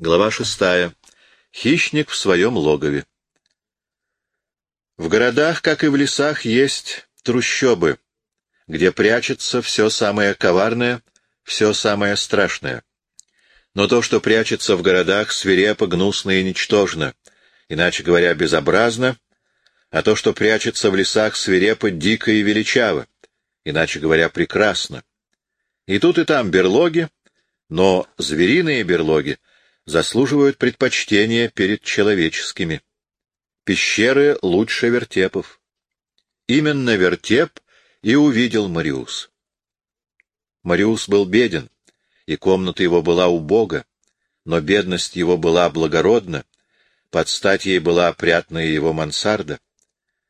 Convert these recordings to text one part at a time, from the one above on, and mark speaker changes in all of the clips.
Speaker 1: Глава шестая. Хищник в своем логове. В городах, как и в лесах, есть трущобы, где прячется все самое коварное, все самое страшное. Но то, что прячется в городах, свирепо, гнусно и ничтожно, иначе говоря, безобразно, а то, что прячется в лесах, свирепо, дико и величаво, иначе говоря, прекрасно. И тут и там берлоги, но звериные берлоги заслуживают предпочтения перед человеческими. Пещеры лучше вертепов. Именно вертеп и увидел Мариус. Мариус был беден, и комната его была убога, но бедность его была благородна, под стать ей была опрятная его мансарда,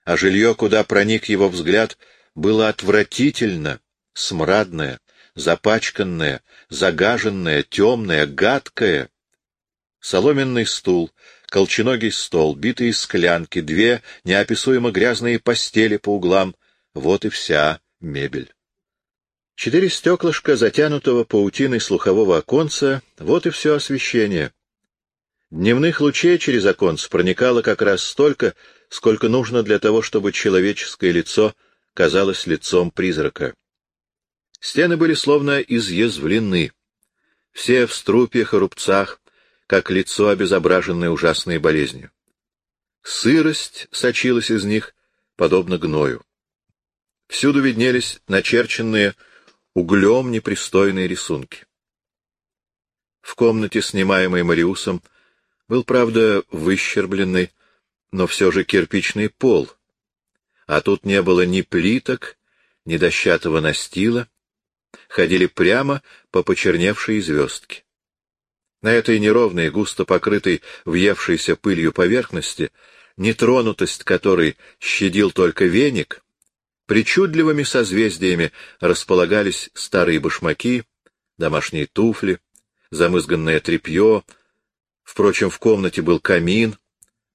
Speaker 1: а жилье, куда проник его взгляд, было отвратительно, смрадное, запачканное, загаженное, темное, гадкое, соломенный стул, колченогий стол, битые склянки, две неописуемо грязные постели по углам — вот и вся мебель. Четыре стеклышка, затянутого паутиной слухового оконца — вот и все освещение. Дневных лучей через оконце проникало как раз столько, сколько нужно для того, чтобы человеческое лицо казалось лицом призрака. Стены были словно изъязвлены. Все в струпьях и рубцах, как лицо, обезображенное ужасной болезнью. Сырость сочилась из них, подобно гною. Всюду виднелись начерченные углем непристойные рисунки. В комнате, снимаемой Мариусом, был, правда, выщербленный, но все же кирпичный пол, а тут не было ни плиток, ни дощатого настила, ходили прямо по почерневшей звездке. На этой неровной, густо покрытой, въевшейся пылью поверхности, нетронутость которой щадил только веник, причудливыми созвездиями располагались старые башмаки, домашние туфли, замызганное тряпье. Впрочем, в комнате был камин,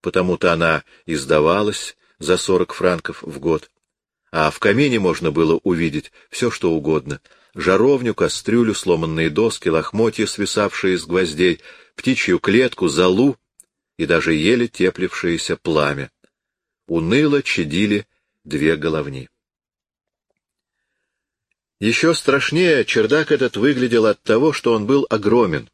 Speaker 1: потому-то она издавалась за сорок франков в год. А в камине можно было увидеть все, что угодно — жаровню, кастрюлю, сломанные доски, лохмотья, свисавшие с гвоздей, птичью клетку, залу и даже еле теплившееся пламя. Уныло чадили две головни. Еще страшнее чердак этот выглядел от того, что он был огромен.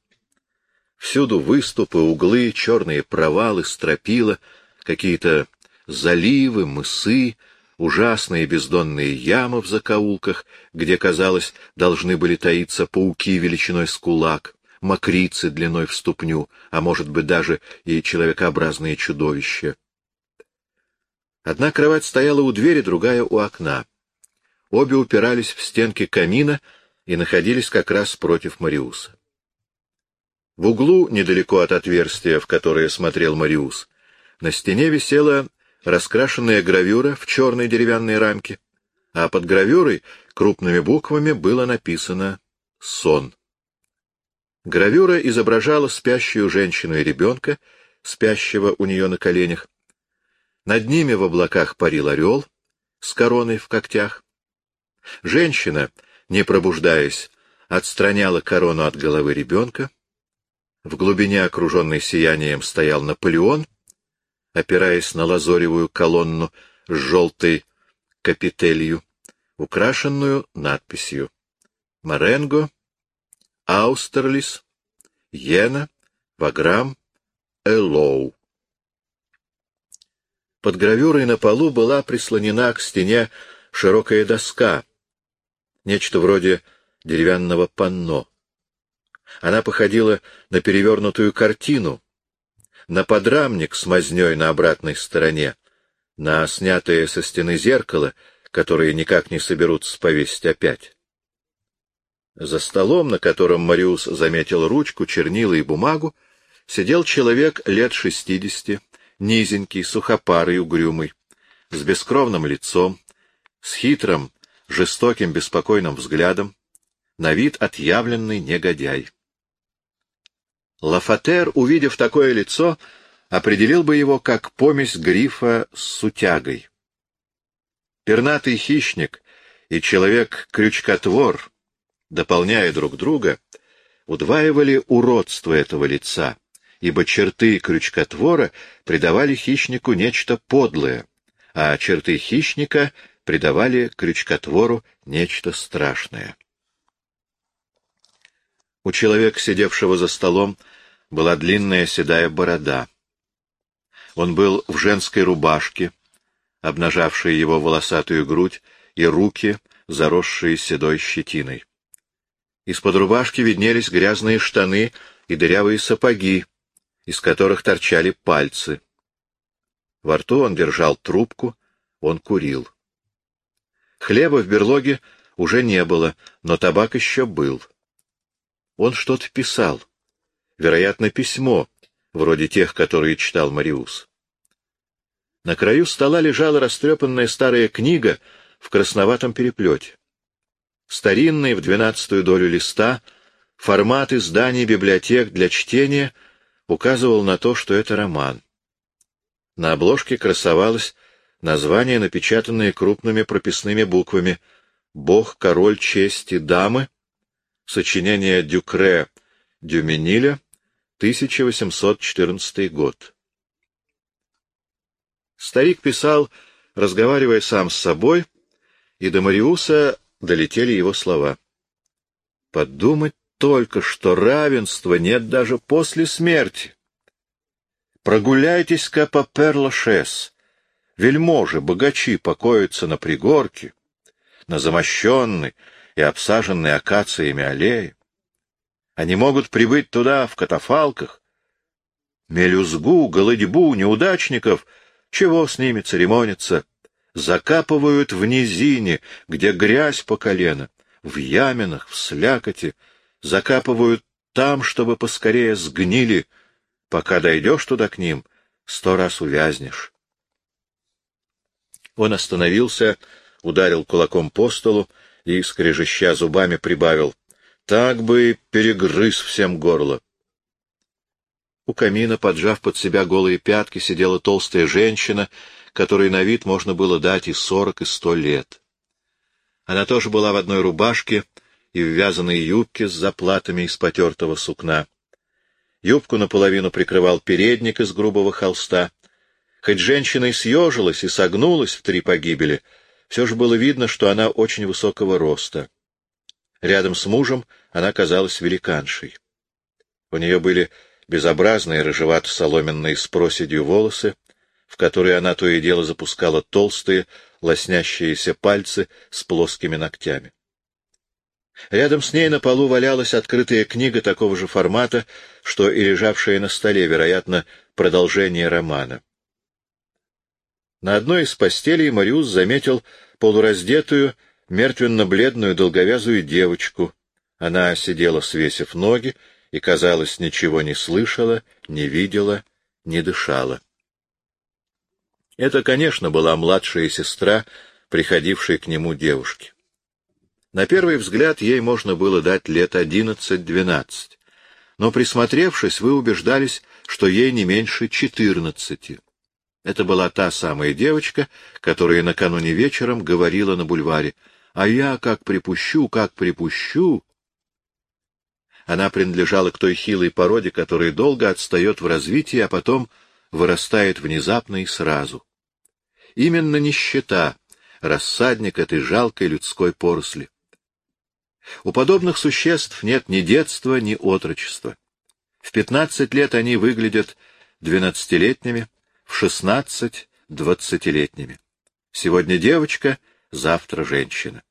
Speaker 1: Всюду выступы, углы, черные провалы, стропила, какие-то заливы, мысы, ужасные бездонные ямы в закоулках, где, казалось, должны были таиться пауки величиной с кулак, мокрицы длиной в ступню, а может быть даже и человекообразные чудовища. Одна кровать стояла у двери, другая у окна. Обе упирались в стенки камина и находились как раз против Мариуса. В углу, недалеко от отверстия, в которое смотрел Мариус, на стене висела раскрашенная гравюра в черной деревянной рамке, а под гравюрой крупными буквами было написано «Сон». Гравюра изображала спящую женщину и ребенка, спящего у нее на коленях. Над ними в облаках парил орел с короной в когтях. Женщина, не пробуждаясь, отстраняла корону от головы ребенка. В глубине, окруженной сиянием, стоял Наполеон — опираясь на лазоревую колонну с желтой капителью, украшенную надписью «Маренго», «Аустерлис», «Йена», «Ваграм», «Элоу». Под гравюрой на полу была прислонена к стене широкая доска, нечто вроде деревянного панно. Она походила на перевернутую картину, на подрамник с мазней на обратной стороне, на снятое со стены зеркало, которое никак не соберутся повесить опять. За столом, на котором Мариус заметил ручку, чернила и бумагу, сидел человек лет шестидесяти, низенький, сухопарый, угрюмый, с бескровным лицом, с хитрым, жестоким, беспокойным взглядом, на вид отъявленный негодяй. Лафатер, увидев такое лицо, определил бы его как помесь грифа с сутягой. Пернатый хищник и человек-крючкотвор, дополняя друг друга, удваивали уродство этого лица, ибо черты крючкотвора придавали хищнику нечто подлое, а черты хищника придавали крючкотвору нечто страшное. У человека, сидевшего за столом, была длинная седая борода. Он был в женской рубашке, обнажавшей его волосатую грудь и руки, заросшие седой щетиной. Из-под рубашки виднелись грязные штаны и дырявые сапоги, из которых торчали пальцы. Во рту он держал трубку, он курил. Хлеба в берлоге уже не было, но табак еще был. Он что-то писал. Вероятно, письмо, вроде тех, которые читал Мариус. На краю стола лежала растрепанная старая книга в красноватом переплете. Старинный в двенадцатую долю листа формат изданий библиотек для чтения указывал на то, что это роман. На обложке красовалось название, напечатанное крупными прописными буквами «Бог, король чести, дамы», сочинение Дюкре Дюмениля, 1814 год. Старик писал, разговаривая сам с собой, и до Мариуса долетели его слова. Подумать только, что равенства нет даже после смерти. Прогуляйтесь-ка по Перлашес. Вельможи, богачи покоятся на пригорке, на замощенной и обсаженной акациями аллее. Они могут прибыть туда в катафалках. Мелюзгу, голодьбу, неудачников, чего с ними церемониться, закапывают в низине, где грязь по колено, в яминах, в слякоти, закапывают там, чтобы поскорее сгнили, пока дойдешь туда к ним, сто раз увязнешь. Он остановился, ударил кулаком по столу и, скрежеща зубами, прибавил. Так бы перегрыз всем горло. У камина, поджав под себя голые пятки, сидела толстая женщина, которой на вид можно было дать и сорок, и сто лет. Она тоже была в одной рубашке и в вязаной юбке с заплатами из потертого сукна. Юбку наполовину прикрывал передник из грубого холста. Хоть женщина и съежилась, и согнулась в три погибели, все же было видно, что она очень высокого роста. Рядом с мужем она казалась великаншей. У нее были безобразные рыжевато-соломенные с проседью волосы, в которые она то и дело запускала толстые, лоснящиеся пальцы с плоскими ногтями. Рядом с ней на полу валялась открытая книга такого же формата, что и лежавшая на столе, вероятно, продолжение романа. На одной из постелей Мариус заметил полураздетую, мертвенно-бледную долговязую девочку. Она сидела, свесив ноги, и, казалось, ничего не слышала, не видела, не дышала. Это, конечно, была младшая сестра, приходившей к нему девушки. На первый взгляд ей можно было дать лет одиннадцать-двенадцать, но, присмотревшись, вы убеждались, что ей не меньше четырнадцати. Это была та самая девочка, которая накануне вечером говорила на бульваре — а я как припущу, как припущу. Она принадлежала к той хилой породе, которая долго отстает в развитии, а потом вырастает внезапно и сразу. Именно нищета — рассадник этой жалкой людской поросли. У подобных существ нет ни детства, ни отрочества. В пятнадцать лет они выглядят двенадцатилетними, в шестнадцать — двадцатилетними. Сегодня девочка, завтра женщина.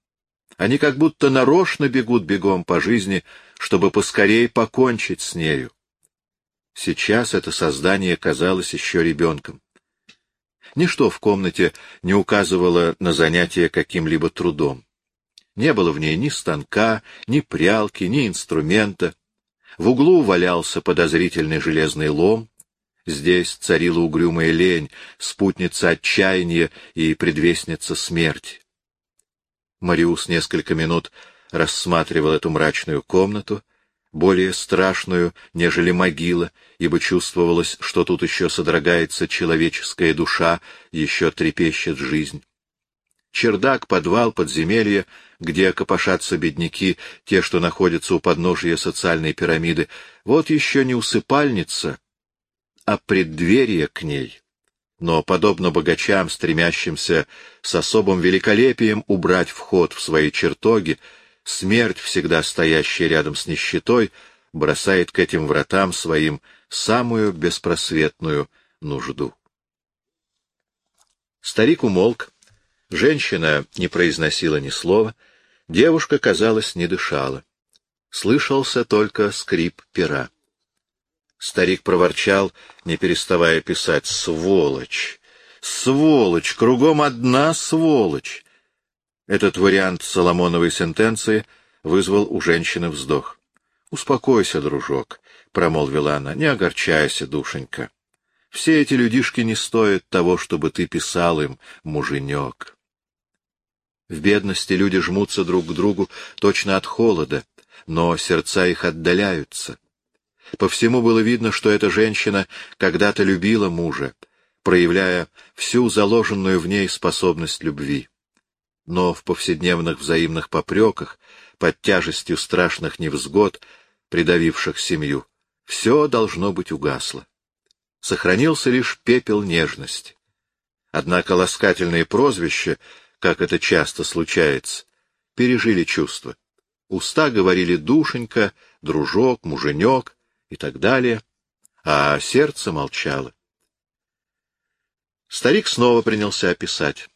Speaker 1: Они как будто нарочно бегут бегом по жизни, чтобы поскорее покончить с нею. Сейчас это создание казалось еще ребенком. Ничто в комнате не указывало на занятие каким-либо трудом. Не было в ней ни станка, ни прялки, ни инструмента. В углу валялся подозрительный железный лом. Здесь царила угрюмая лень, спутница отчаяния и предвестница смерти. Мариус несколько минут рассматривал эту мрачную комнату, более страшную, нежели могила, ибо чувствовалось, что тут еще содрогается человеческая душа, еще трепещет жизнь. Чердак, подвал, подземелье, где копошатся бедняки, те, что находятся у подножия социальной пирамиды, вот еще не усыпальница, а преддверие к ней. Но, подобно богачам, стремящимся с особым великолепием убрать вход в свои чертоги, смерть, всегда стоящая рядом с нищетой, бросает к этим вратам своим самую беспросветную нужду. Старик умолк, женщина не произносила ни слова, девушка, казалось, не дышала. Слышался только скрип пера. Старик проворчал, не переставая писать. «Сволочь! Сволочь! Кругом одна сволочь!» Этот вариант Соломоновой сентенции вызвал у женщины вздох. «Успокойся, дружок», — промолвила она, — «не огорчайся, душенька. Все эти людишки не стоят того, чтобы ты писал им, муженек». В бедности люди жмутся друг к другу точно от холода, но сердца их отдаляются. По всему было видно, что эта женщина когда-то любила мужа, проявляя всю заложенную в ней способность любви. Но в повседневных взаимных попреках, под тяжестью страшных невзгод, придавивших семью, все должно быть угасло. Сохранился лишь пепел нежности. Однако ласкательные прозвища, как это часто случается, пережили чувства. Уста говорили «душенька», «дружок», «муженек», и так далее, а сердце молчало. Старик снова принялся писать.